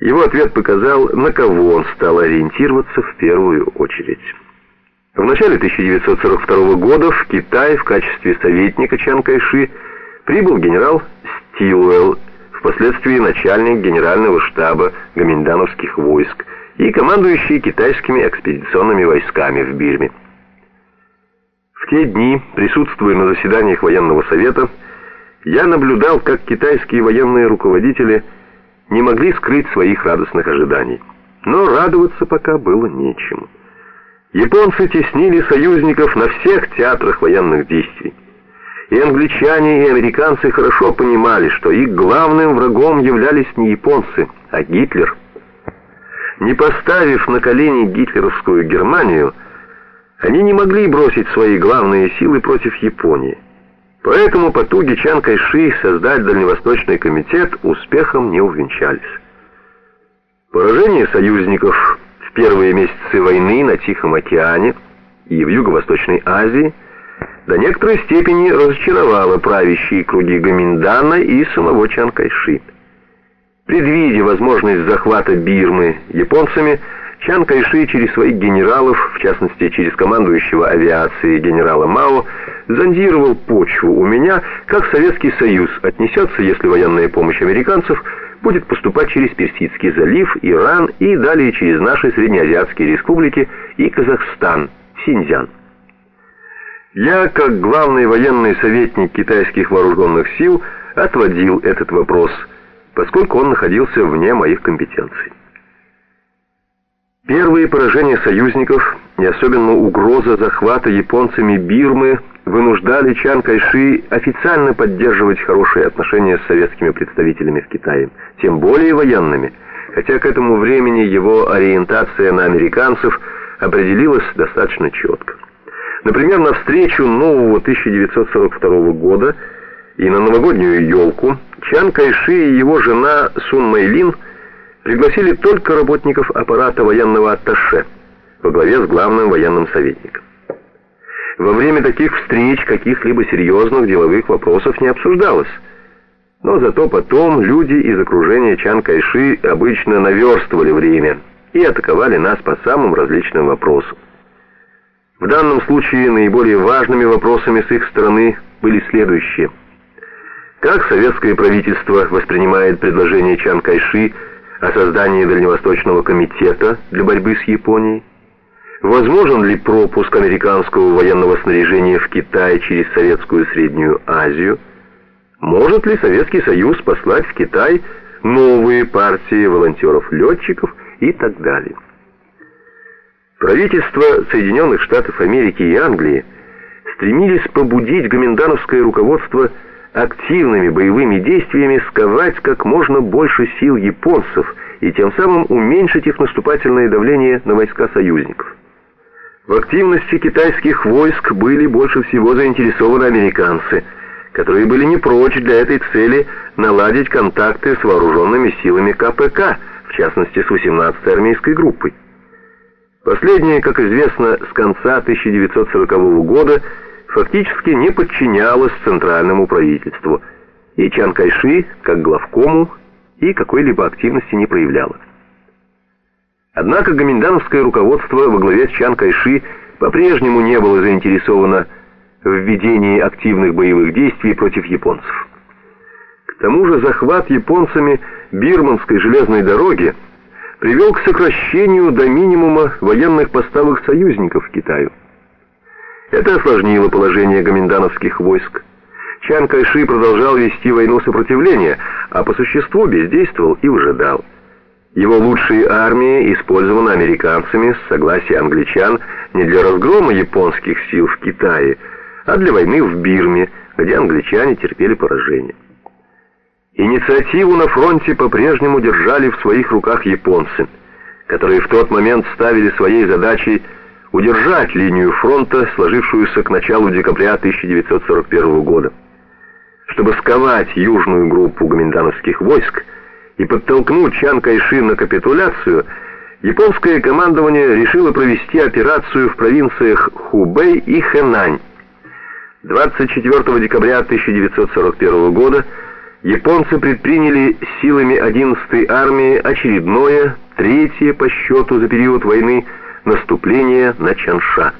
Его ответ показал, на кого он стал ориентироваться в первую очередь. В начале 1942 года в Китай в качестве советника Чан Кайши прибыл генерал Стилуэлл, впоследствии начальник генерального штаба гоминдановских войск и командующий китайскими экспедиционными войсками в Бирме. В те дни, присутствуя на заседаниях военного совета, я наблюдал, как китайские военные руководители не могли скрыть своих радостных ожиданий. Но радоваться пока было нечем. Японцы теснили союзников на всех театрах военных действий. И англичане, и американцы хорошо понимали, что их главным врагом являлись не японцы, а Гитлер. Не поставив на колени гитлеровскую Германию, они не могли бросить свои главные силы против Японии. Поэтому потуги Чан Кайши создать Дальневосточный комитет успехом не увенчались. Поражение союзников в первые месяцы войны на Тихом океане и в Юго-Восточной Азии до некоторой степени разочаровало правящие круги Гаминдана и самого Чан Кайши. Предвидя возможность захвата Бирмы японцами, Чан Кайши через своих генералов, в частности через командующего авиации генерала Мао, зондировал почву у меня, как Советский Союз отнесется, если военная помощь американцев будет поступать через Персидский залив, Иран и далее через наши среднеазиатские республики и Казахстан, Синьцзян. Я, как главный военный советник китайских вооруженных сил, отводил этот вопрос, поскольку он находился вне моих компетенций. Первые поражения союзников и особенно угроза захвата японцами Бирмы вынуждали Чан Кайши официально поддерживать хорошие отношения с советскими представителями в Китае, тем более военными, хотя к этому времени его ориентация на американцев определилась достаточно четко. Например, на встречу нового 1942 года и на новогоднюю елку Чан Кайши и его жена Сун Мэйлин пригласили только работников аппарата военного атташе во главе с главным военным советником. Во время таких встреч каких-либо серьезных деловых вопросов не обсуждалось. Но зато потом люди из окружения Чан Кайши обычно наверстывали время и атаковали нас по самым различным вопросам. В данном случае наиболее важными вопросами с их стороны были следующие. Как советское правительство воспринимает предложение Чан Кайши о создании Дальневосточного комитета для борьбы с Японией? Возможен ли пропуск американского военного снаряжения в Китай через Советскую Среднюю Азию? Может ли Советский Союз послать в Китай новые партии волонтеров-летчиков и так далее? Правительства Соединенных Штатов Америки и Англии стремились побудить гоминдановское руководство активными боевыми действиями сковать как можно больше сил японцев и тем самым уменьшить их наступательное давление на войска союзников. В активности китайских войск были больше всего заинтересованы американцы, которые были не прочь для этой цели наладить контакты с вооруженными силами КПК, в частности с 18-й армейской группой. Последняя, как известно, с конца 1940 года фактически не подчинялась центральному правительству, и Чан Кайши, как главкому, и какой-либо активности не проявляла. Однако гоминдановское руководство во главе с Чан Кайши по-прежнему не было заинтересовано в введении активных боевых действий против японцев. К тому же захват японцами Бирманской железной дороги привел к сокращению до минимума военных поставок союзников Китаю. Это осложнило положение гоминдановских войск. Чан Кайши продолжал вести войну сопротивления, а по существу бездействовал и выжидал. Его лучшие армии использованы американцами с согласия англичан не для разгрома японских сил в Китае, а для войны в Бирме, где англичане терпели поражение. Инициативу на фронте по-прежнему держали в своих руках японцы, которые в тот момент ставили своей задачей удержать линию фронта, сложившуюся к началу декабря 1941 года. Чтобы сковать южную группу гоминдановских войск и подтолкнуть Чан Кайши на капитуляцию, японское командование решило провести операцию в провинциях Хубэй и Хэнань. 24 декабря 1941 года японцы предприняли силами 11-й армии очередное, третье по счету за период войны, наступление на Чанша.